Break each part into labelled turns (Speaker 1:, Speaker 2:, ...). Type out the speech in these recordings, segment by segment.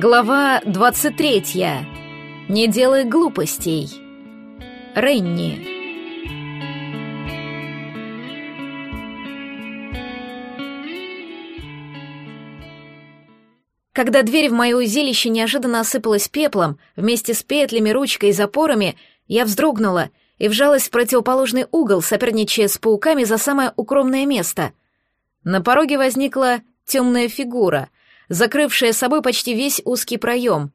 Speaker 1: Глава 23. Не делай глупостей. Ренни. Когда дверь в мое узилище неожиданно осыпалась пеплом, вместе с петлями, ручкой и запорами, я вздрогнула и вжалась в противоположный угол, соперничая с пауками за самое укромное место. На пороге возникла темная фигура — закрывшая собой почти весь узкий проем.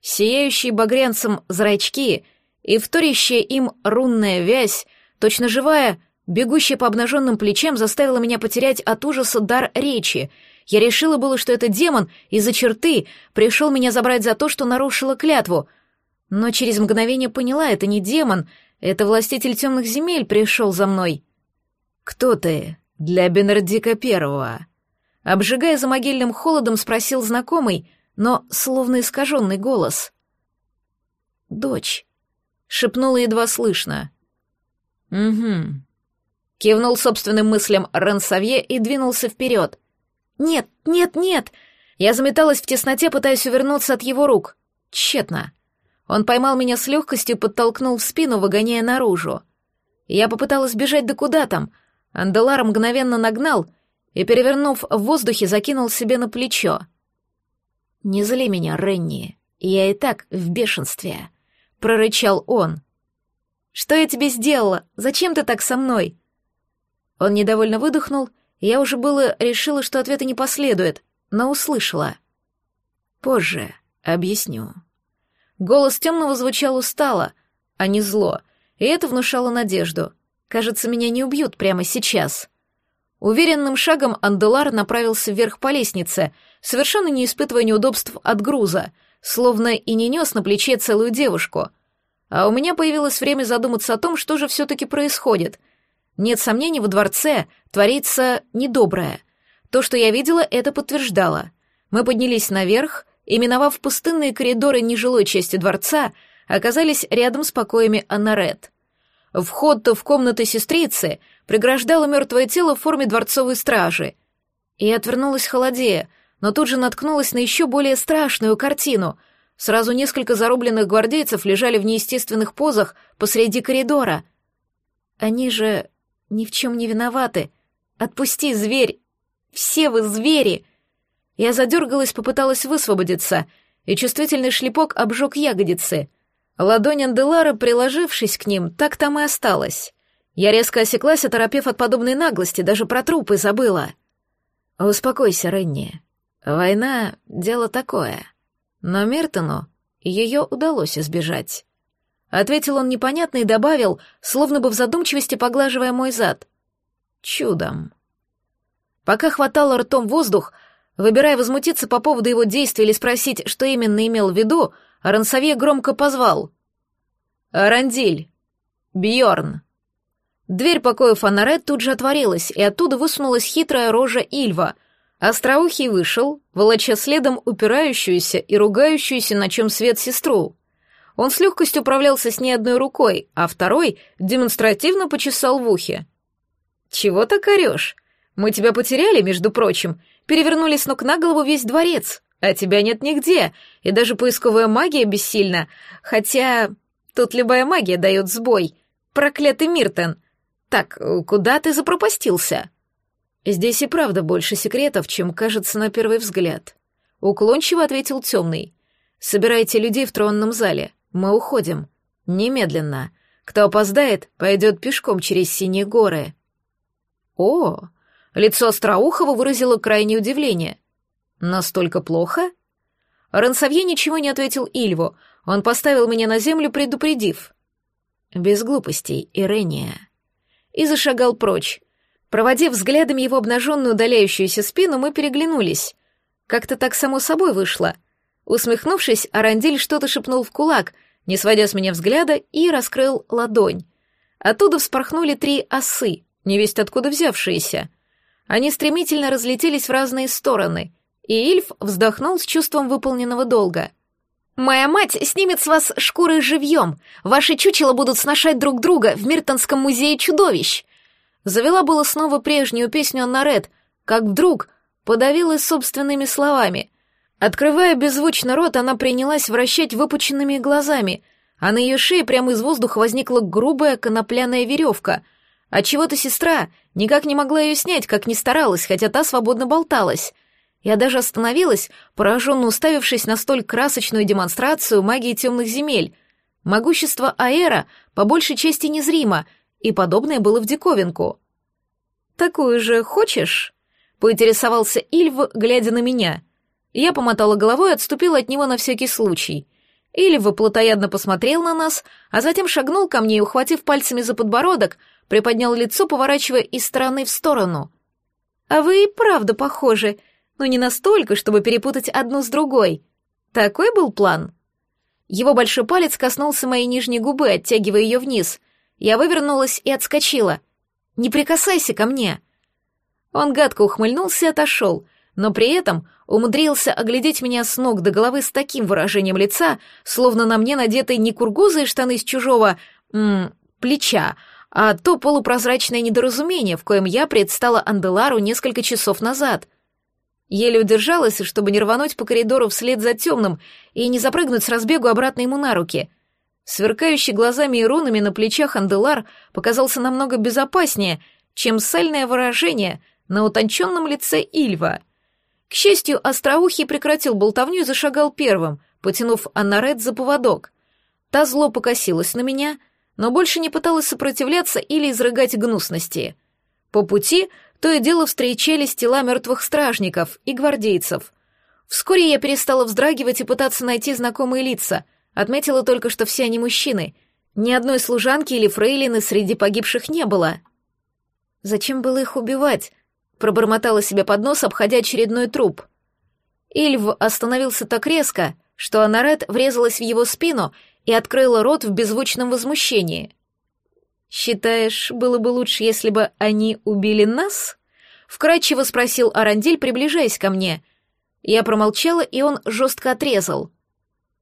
Speaker 1: Сияющие багрянцем зрачки и вторящая им рунная вязь, точно живая, бегущая по обнаженным плечам, заставила меня потерять от ужаса дар речи. Я решила было, что это демон из-за черты пришел меня забрать за то, что нарушила клятву. Но через мгновение поняла, это не демон, это властитель темных земель пришел за мной. «Кто ты для Бенардика Первого?» Обжигая за могильным холодом, спросил знакомый, но словно искаженный голос. «Дочь», — шепнула едва слышно. «Угу». Кивнул собственным мыслям Рансавье и двинулся вперед. «Нет, нет, нет!» Я заметалась в тесноте, пытаясь увернуться от его рук. Тщетно. Он поймал меня с легкостью подтолкнул в спину, выгоняя наружу. Я попыталась бежать да куда там. Анделар мгновенно нагнал и, перевернув в воздухе, закинул себе на плечо. «Не зли меня, Ренни, я и так в бешенстве», — прорычал он. «Что я тебе сделала? Зачем ты так со мной?» Он недовольно выдохнул, я уже было решила, что ответа не последует, но услышала. «Позже объясню». Голос темного звучал устало, а не зло, и это внушало надежду. Кажется, меня не убьют прямо сейчас. Уверенным шагом Анделар направился вверх по лестнице, совершенно не испытывая неудобств от груза, словно и не нес на плече целую девушку. А у меня появилось время задуматься о том, что же все-таки происходит. Нет сомнений, во дворце творится недоброе. То, что я видела, это подтверждало. Мы поднялись наверх, и, миновав пустынные коридоры нежилой части дворца, оказались рядом с покоями Аннарет. Вход в комнаты сестрицы — преграждало мертвое тело в форме дворцовой стражи. И отвернулась холодея, но тут же наткнулась на еще более страшную картину. Сразу несколько зарубленных гвардейцев лежали в неестественных позах посреди коридора. Они же ни в чем не виноваты. Отпусти, зверь! Все вы звери! Я задергалась, попыталась высвободиться, и чувствительный шлепок обжег ягодицы. Ладонь Анделара, приложившись к ним, так там и осталась. Я резко осеклась, оторопев от подобной наглости, даже про трупы забыла. «Успокойся, Ренни. Война — дело такое. Но Мертону ее удалось избежать». Ответил он непонятно и добавил, словно бы в задумчивости поглаживая мой зад. «Чудом». Пока хватало ртом воздух, выбирая возмутиться по поводу его действий или спросить, что именно имел в виду, Рансавье громко позвал. «Арандиль! Бьорн!» Дверь покоя Фонарет тут же отворилась, и оттуда высунулась хитрая рожа Ильва. Остроухий вышел, волоча следом упирающуюся и ругающуюся, на чем свет сестру. Он с легкостью управлялся с ней одной рукой, а второй демонстративно почесал в ухе. «Чего так орешь? Мы тебя потеряли, между прочим, перевернули с ног на голову весь дворец, а тебя нет нигде, и даже поисковая магия бессильна, хотя тут любая магия дает сбой. Проклятый Миртон!» Так, куда ты запропастился? Здесь и правда больше секретов, чем кажется на первый взгляд. Уклончиво ответил темный. Собирайте людей в тронном зале. Мы уходим. Немедленно. Кто опоздает, пойдет пешком через синие горы. О, лицо Остроухова выразило крайнее удивление. Настолько плохо? Рансавье ничего не ответил Ильву. Он поставил меня на землю, предупредив. Без глупостей, Ирения и зашагал прочь. Проводив взглядом его обнаженную удаляющуюся спину, мы переглянулись. Как-то так само собой вышло. Усмехнувшись, Арандиль что-то шепнул в кулак, не сводя с меня взгляда, и раскрыл ладонь. Оттуда вспорхнули три осы, невесть откуда взявшиеся. Они стремительно разлетелись в разные стороны, и Ильф вздохнул с чувством выполненного долга. «Моя мать снимет с вас шкуры живьем. Ваши чучела будут сношать друг друга в Миртонском музее чудовищ». Завела было снова прежнюю песню Анна Ред, как вдруг подавилась собственными словами. Открывая беззвучно рот, она принялась вращать выпученными глазами, а на ее шее прямо из воздуха возникла грубая конопляная веревка. Отчего-то сестра никак не могла ее снять, как ни старалась, хотя та свободно болталась. Я даже остановилась, пораженно уставившись на столь красочную демонстрацию магии темных земель. Могущество Аэра по большей части незримо, и подобное было в диковинку. «Такую же хочешь?» — поинтересовался Ильв, глядя на меня. Я помотала головой и отступила от него на всякий случай. Ильв плотоядно посмотрел на нас, а затем шагнул ко мне и, ухватив пальцами за подбородок, приподнял лицо, поворачивая из стороны в сторону. «А вы и правда похожи, но не настолько, чтобы перепутать одну с другой. Такой был план?» Его большой палец коснулся моей нижней губы, оттягивая ее вниз. Я вывернулась и отскочила. «Не прикасайся ко мне!» Он гадко ухмыльнулся и отошел, но при этом умудрился оглядеть меня с ног до головы с таким выражением лица, словно на мне надеты не кургузые штаны с чужого... М, плеча, а то полупрозрачное недоразумение, в коем я предстала Анделару несколько часов назад. Еле удержалась, чтобы не рвануть по коридору вслед за темным и не запрыгнуть с разбегу обратно ему на руки. Сверкающий глазами и рунами на плечах Анделар показался намного безопаснее, чем сальное выражение на утонченном лице Ильва. К счастью, Остроухий прекратил болтовню и зашагал первым, потянув Аннарет за поводок. Та зло покосилась на меня, но больше не пыталась сопротивляться или изрыгать гнусности. По пути то и дело встречались тела мертвых стражников и гвардейцев. Вскоре я перестала вздрагивать и пытаться найти знакомые лица, отметила только, что все они мужчины. Ни одной служанки или фрейлины среди погибших не было. Зачем было их убивать? Пробормотала себе под нос, обходя очередной труп. Ильв остановился так резко, что Анарет врезалась в его спину и открыла рот в беззвучном возмущении. «Считаешь, было бы лучше, если бы они убили нас?» — вкратчиво спросил Арандиль, приближаясь ко мне. Я промолчала, и он жестко отрезал.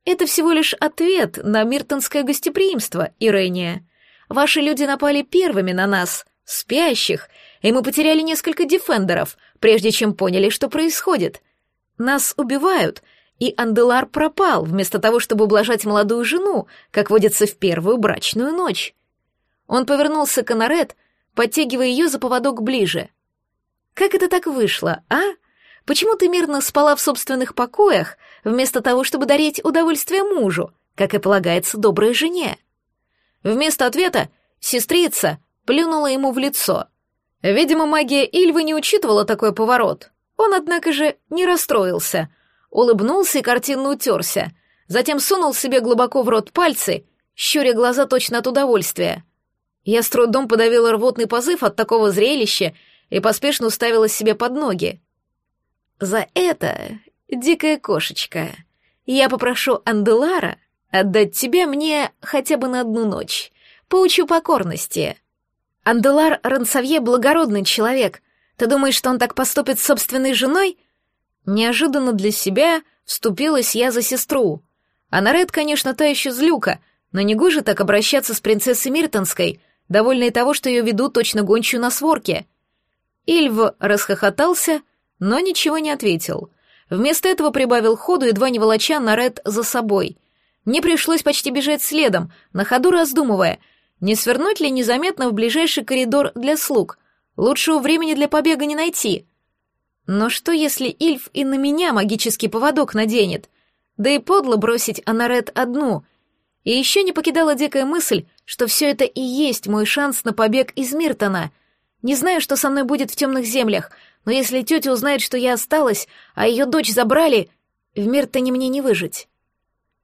Speaker 1: «Это всего лишь ответ на миртонское гостеприимство, Ирения. Ваши люди напали первыми на нас, спящих, и мы потеряли несколько дефендеров, прежде чем поняли, что происходит. Нас убивают, и Анделар пропал, вместо того, чтобы ублажать молодую жену, как водится в первую брачную ночь». Он повернулся к Анарет, подтягивая ее за поводок ближе. «Как это так вышло, а? Почему ты мирно спала в собственных покоях, вместо того, чтобы дарить удовольствие мужу, как и полагается доброй жене?» Вместо ответа сестрица плюнула ему в лицо. Видимо, магия Ильвы не учитывала такой поворот. Он, однако же, не расстроился. Улыбнулся и картинно утерся. Затем сунул себе глубоко в рот пальцы, щуря глаза точно от удовольствия. Я с трудом подавила рвотный позыв от такого зрелища и поспешно уставила себе под ноги. За это, дикая кошечка, я попрошу Анделара отдать тебя мне хотя бы на одну ночь. Поучу покорности. Анделар Рансавье благородный человек. Ты думаешь, что он так поступит с собственной женой? Неожиданно для себя вступилась я за сестру. А Наред, конечно, та еще злюка, но не гоже так обращаться с принцессой Миртонской — довольный того, что ее ведут точно гончую на сворке. Ильв расхохотался, но ничего не ответил. Вместо этого прибавил ходу, едва не волоча Наред за собой. Мне пришлось почти бежать следом, на ходу раздумывая, не свернуть ли незаметно в ближайший коридор для слуг. Лучшего времени для побега не найти. Но что, если Ильф и на меня магический поводок наденет? Да и подло бросить Анарет одну — и еще не покидала дикая мысль, что все это и есть мой шанс на побег из Миртона. Не знаю, что со мной будет в темных землях, но если тетя узнает, что я осталась, а ее дочь забрали, в Миртоне мне не выжить.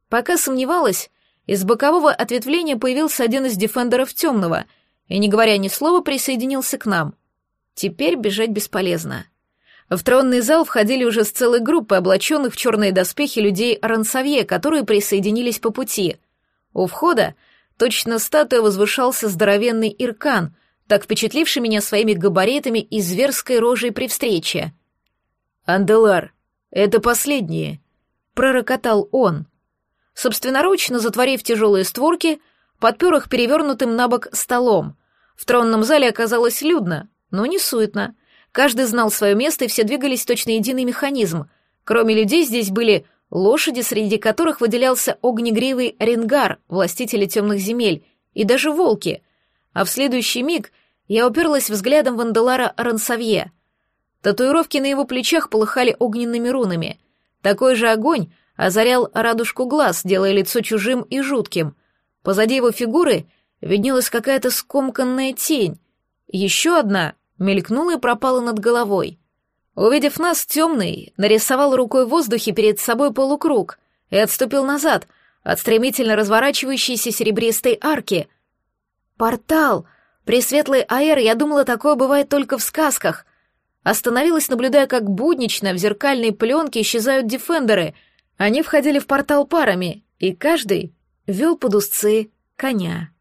Speaker 1: Пока сомневалась, из бокового ответвления появился один из дефендеров темного и, не говоря ни слова, присоединился к нам. Теперь бежать бесполезно. В тронный зал входили уже с целой группой облаченных в черные доспехи людей Рансавье, которые присоединились по пути — у входа точно статуя возвышался здоровенный Иркан, так впечатливший меня своими габаритами и зверской рожей при встрече. «Анделар, это последнее», — пророкотал он. Собственноручно затворив тяжелые створки, подпер их перевернутым на бок столом. В тронном зале оказалось людно, но не суетно. Каждый знал свое место, и все двигались точно единый механизм. Кроме людей здесь были лошади, среди которых выделялся огнегривый Ренгар, властитель темных земель, и даже волки. А в следующий миг я уперлась взглядом в Анделара Рансавье. Татуировки на его плечах полыхали огненными рунами. Такой же огонь озарял радужку глаз, делая лицо чужим и жутким. Позади его фигуры виднелась какая-то скомканная тень. Еще одна мелькнула и пропала над головой. Увидев нас, темный нарисовал рукой в воздухе перед собой полукруг и отступил назад от стремительно разворачивающейся серебристой арки. «Портал!» Пресветлый аэр, я думала, такое бывает только в сказках. Остановилась, наблюдая, как буднично в зеркальной пленке исчезают дефендеры. Они входили в портал парами, и каждый вел под узцы коня.